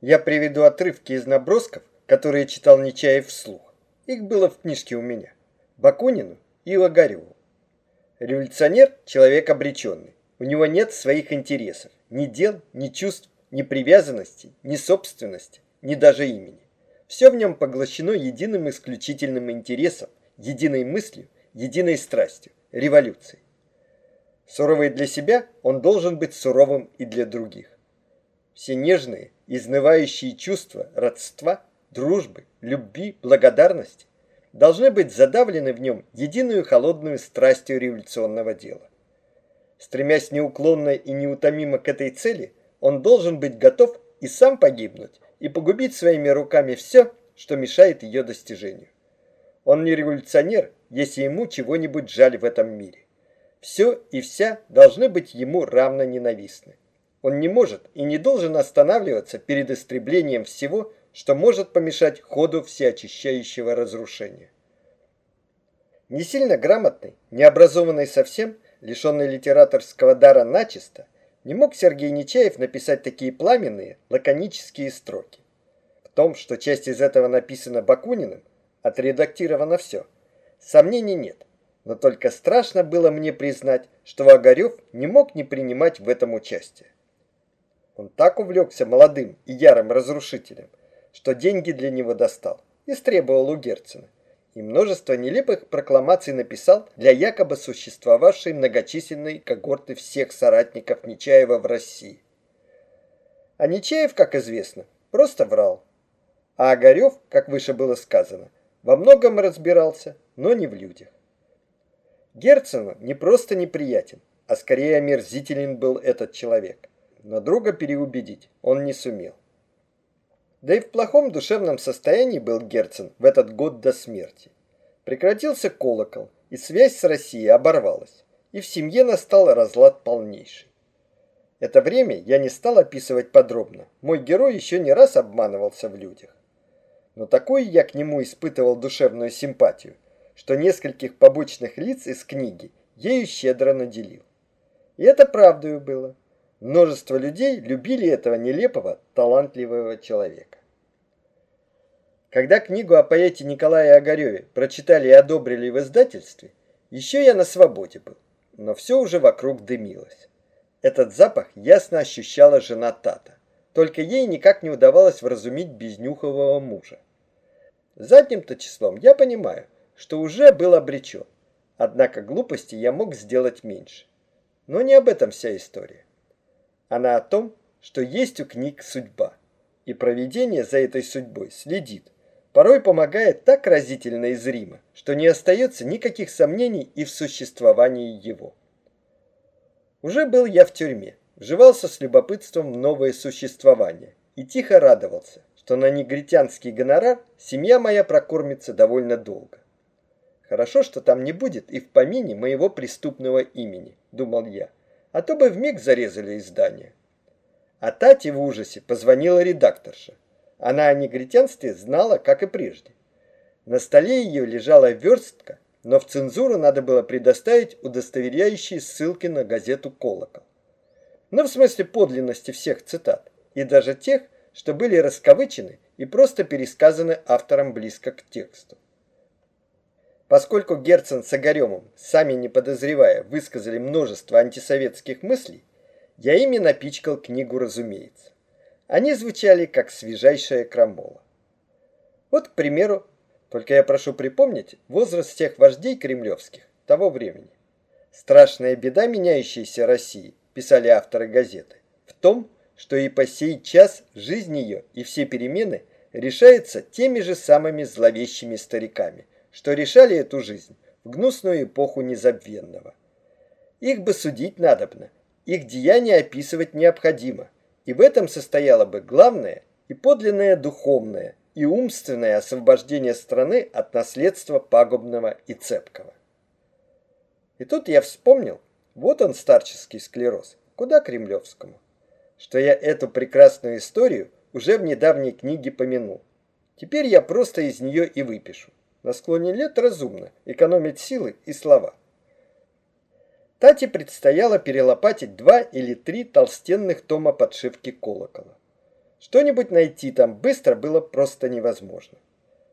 Я приведу отрывки из набросков, которые читал Нечаев вслух. Их было в книжке у меня. Бакунину и Огареву. Революционер – человек обреченный. У него нет своих интересов, ни дел, ни чувств, ни привязанности, ни собственности, ни даже имени. Все в нем поглощено единым исключительным интересом, единой мыслью, единой страстью, революцией. Суровый для себя, он должен быть суровым и для других. Все нежные, изнывающие чувства родства, дружбы, любви, благодарности должны быть задавлены в нем единую холодную страстью революционного дела. Стремясь неуклонно и неутомимо к этой цели, он должен быть готов и сам погибнуть, и погубить своими руками все, что мешает ее достижению. Он не революционер, если ему чего-нибудь жаль в этом мире. Все и вся должны быть ему равно ненавистны. Он не может и не должен останавливаться перед истреблением всего, что может помешать ходу всеочищающего разрушения. Не сильно грамотный, не образованный совсем, лишенный литераторского дара начисто, не мог Сергей Нечаев написать такие пламенные, лаконические строки. В том, что часть из этого написана Бакуниным, отредактировано все, сомнений нет. Но только страшно было мне признать, что Вагарев не мог не принимать в этом участие. Он так увлекся молодым и ярым разрушителем, что деньги для него достал, истребовал у Герцена и множество нелепых прокламаций написал для якобы существовавшей многочисленной когорты всех соратников Нечаева в России. А Нечаев, как известно, просто врал. А Огарев, как выше было сказано, во многом разбирался, но не в людях. Герцену не просто неприятен, а скорее омерзителен был этот человек. Но друга переубедить он не сумел. Да и в плохом душевном состоянии был Герцен в этот год до смерти. Прекратился колокол, и связь с Россией оборвалась, и в семье настал разлад полнейший. Это время я не стал описывать подробно, мой герой еще не раз обманывался в людях. Но такую я к нему испытывал душевную симпатию, что нескольких побочных лиц из книги ею щедро наделил. И это правдою было. Множество людей любили этого нелепого, талантливого человека. Когда книгу о поэте Николае Огареве прочитали и одобрили в издательстве, еще я на свободе был, но все уже вокруг дымилось. Этот запах ясно ощущала жена Тата, только ей никак не удавалось вразумить безнюхового мужа. Задним-то числом я понимаю, что уже был обречен, однако глупости я мог сделать меньше. Но не об этом вся история. Она о том, что есть у книг судьба, и провидение за этой судьбой следит, порой помогает так разительно и зримо, что не остается никаких сомнений и в существовании его. Уже был я в тюрьме, вживался с любопытством в новое существование и тихо радовался, что на негритянский гонорар семья моя прокормится довольно долго. Хорошо, что там не будет и в помине моего преступного имени, думал я а то бы вмиг зарезали издание. А Тати в ужасе позвонила редакторша. Она о негритянстве знала, как и прежде. На столе ее лежала верстка, но в цензуру надо было предоставить удостоверяющие ссылки на газету «Колокол». Ну, в смысле подлинности всех цитат, и даже тех, что были раскавычены и просто пересказаны автором близко к тексту. Поскольку Герцен с Огаревым, сами не подозревая, высказали множество антисоветских мыслей, я ими напичкал книгу, разумеется. Они звучали как свежайшая крамола. Вот, к примеру, только я прошу припомнить возраст всех вождей кремлевских того времени. Страшная беда меняющейся России, писали авторы газеты, в том, что и по сей час жизнь ее и все перемены решаются теми же самыми зловещими стариками – что решали эту жизнь в гнусную эпоху незабвенного. Их бы судить надобно, их деяния описывать необходимо, и в этом состояло бы главное и подлинное духовное и умственное освобождение страны от наследства пагубного и цепкого. И тут я вспомнил, вот он старческий склероз, куда кремлевскому, что я эту прекрасную историю уже в недавней книге помянул. Теперь я просто из нее и выпишу на склоне лет разумно экономить силы и слова. Тате предстояло перелопатить два или три толстенных тома подшивки колокола. Что-нибудь найти там быстро было просто невозможно.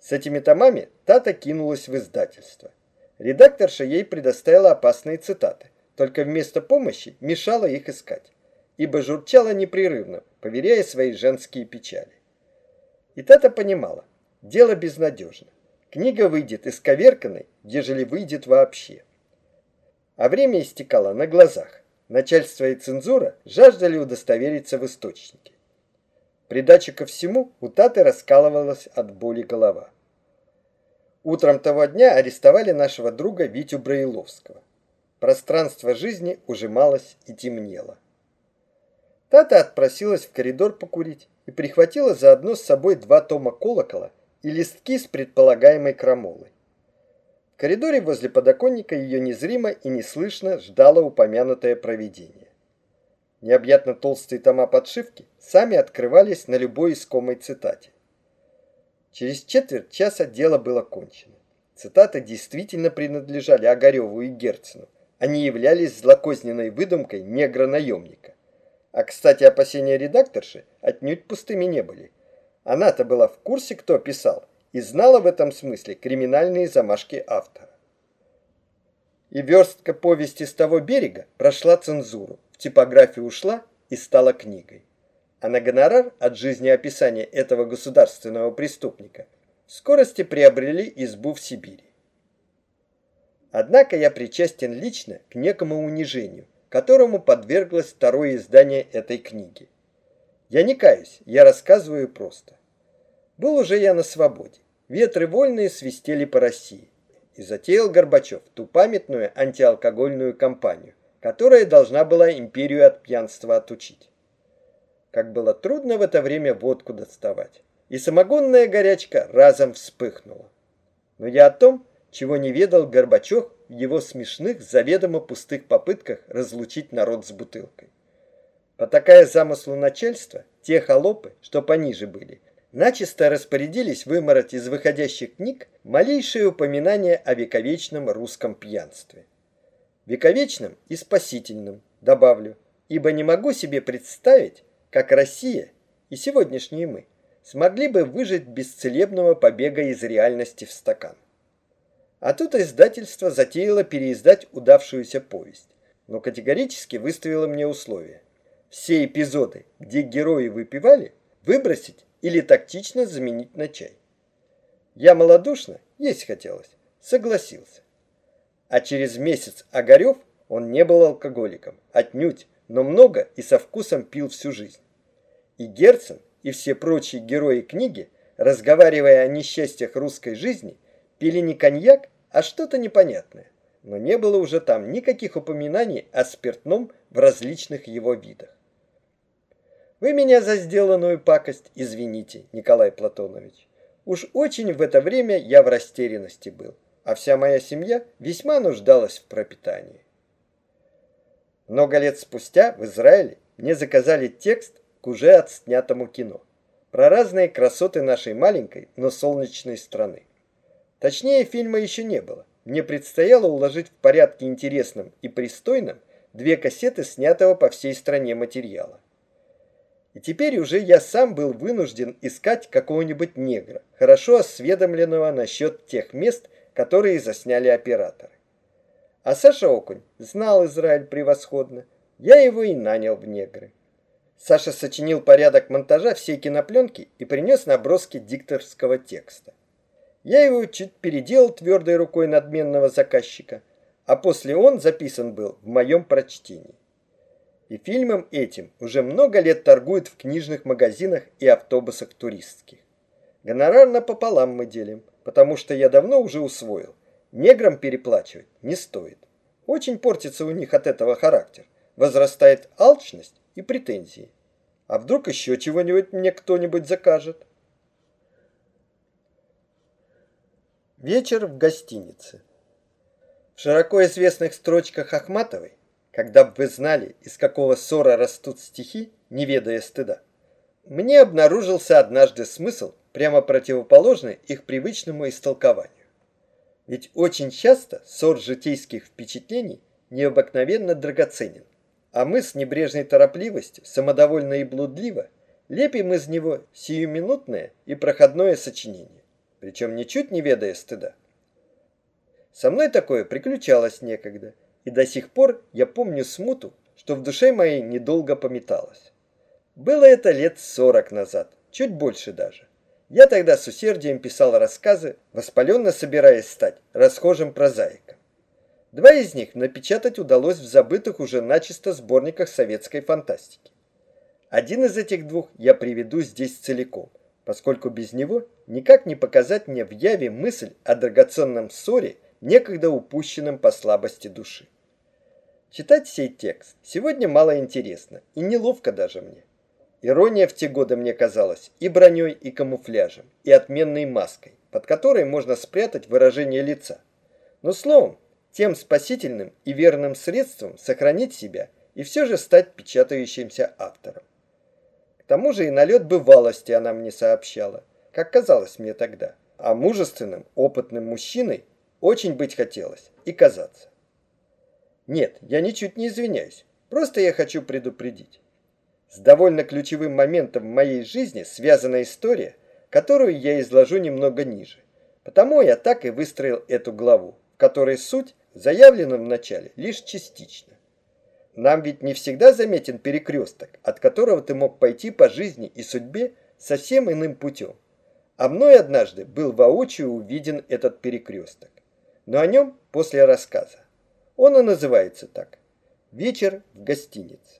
С этими томами Тата кинулась в издательство. Редакторша ей предоставила опасные цитаты, только вместо помощи мешала их искать, ибо журчала непрерывно, поверяя свои женские печали. И Тата понимала, дело безнадежно. Книга выйдет исковерканной, ежели выйдет вообще. А время истекало на глазах. Начальство и цензура жаждали удостовериться в источнике. Придача ко всему у Таты раскалывалась от боли голова. Утром того дня арестовали нашего друга Витю Браиловского. Пространство жизни ужималось и темнело. Тата отпросилась в коридор покурить и прихватила заодно с собой два тома колокола и листки с предполагаемой крамолой. В коридоре возле подоконника ее незримо и неслышно ждало упомянутое провидение. Необъятно толстые тома подшивки сами открывались на любой искомой цитате. Через четверть часа дело было кончено. Цитаты действительно принадлежали Огареву и Герцену. Они являлись злокозненной выдумкой негра-наемника. А, кстати, опасения редакторши отнюдь пустыми не были. Она-то была в курсе, кто писал, и знала в этом смысле криминальные замашки автора. И верстка повести с того берега прошла цензуру, в типографию ушла и стала книгой а на гонорар от жизнеописания этого государственного преступника в скорости приобрели избу в Сибири. Однако я причастен лично к некому унижению, которому подверглось второе издание этой книги. Я не каюсь, я рассказываю просто. Был уже я на свободе. Ветры вольные свистели по России. И затеял Горбачев ту памятную антиалкогольную кампанию, которая должна была империю от пьянства отучить как было трудно в это время водку доставать. И самогонная горячка разом вспыхнула. Но я о том, чего не ведал Горбачев в его смешных, заведомо пустых попытках разлучить народ с бутылкой. Потакая замыслу начальства, те холопы, что пониже были, начисто распорядились вымороть из выходящих книг малейшее упоминание о вековечном русском пьянстве. Вековечном и спасительном, добавлю, ибо не могу себе представить, как Россия и сегодняшние мы смогли бы выжить без целебного побега из реальности в стакан. А тут издательство затеяло переиздать удавшуюся повесть, но категорически выставило мне условие. Все эпизоды, где герои выпивали, выбросить или тактично заменить на чай. Я малодушно, есть хотелось, согласился. А через месяц Огарев, он не был алкоголиком, отнюдь, но много и со вкусом пил всю жизнь. И Герцен, и все прочие герои книги, разговаривая о несчастьях русской жизни, пили не коньяк, а что-то непонятное. Но не было уже там никаких упоминаний о спиртном в различных его видах. Вы меня за сделанную пакость извините, Николай Платонович. Уж очень в это время я в растерянности был, а вся моя семья весьма нуждалась в пропитании. Много лет спустя в Израиле мне заказали текст к уже отснятому кино про разные красоты нашей маленькой, но солнечной страны. Точнее, фильма еще не было. Мне предстояло уложить в порядке интересным и пристойным две кассеты снятого по всей стране материала. И теперь уже я сам был вынужден искать какого-нибудь негра, хорошо осведомленного насчет тех мест, которые засняли операторы. А Саша Окунь знал Израиль превосходно. Я его и нанял в негры. Саша сочинил порядок монтажа всей кинопленки и принес наброски дикторского текста. Я его чуть переделал твердой рукой надменного заказчика, а после он записан был в моем прочтении. И фильмом этим уже много лет торгуют в книжных магазинах и автобусах туристских. Гонорар напополам мы делим, потому что я давно уже усвоил – Неграм переплачивать не стоит. Очень портится у них от этого характер. Возрастает алчность и претензии. А вдруг еще чего-нибудь мне кто-нибудь закажет? Вечер в гостинице. В широко известных строчках Ахматовой, когда бы вы знали, из какого ссора растут стихи, не ведая стыда, мне обнаружился однажды смысл, прямо противоположный их привычному истолкованию. Ведь очень часто сорт житейских впечатлений необыкновенно драгоценен, а мы с небрежной торопливостью, самодовольно и блудливо, лепим из него сиюминутное и проходное сочинение, причем ничуть не ведая стыда. Со мной такое приключалось некогда, и до сих пор я помню смуту, что в душе моей недолго пометалось. Было это лет сорок назад, чуть больше даже. Я тогда с усердием писал рассказы, воспаленно собираясь стать расхожим прозаиком. Два из них напечатать удалось в забытых уже начисто сборниках советской фантастики. Один из этих двух я приведу здесь целиком, поскольку без него никак не показать мне в яве мысль о драгоценном ссоре, некогда упущенном по слабости души. Читать сей текст сегодня мало интересно и неловко даже мне. Ирония в те годы мне казалась и броней, и камуфляжем, и отменной маской, под которой можно спрятать выражение лица. Но словом, тем спасительным и верным средством сохранить себя и все же стать печатающимся автором. К тому же и налет бывалости она мне сообщала, как казалось мне тогда. А мужественным, опытным мужчиной очень быть хотелось и казаться. Нет, я ничуть не извиняюсь, просто я хочу предупредить. С довольно ключевым моментом в моей жизни связана история, которую я изложу немного ниже. Потому я так и выстроил эту главу, в которой суть заявлено в начале лишь частично. Нам ведь не всегда заметен перекресток, от которого ты мог пойти по жизни и судьбе совсем иным путем. А мной однажды был воочию увиден этот перекресток. Но о нем после рассказа. Он и называется так. Вечер в гостинице.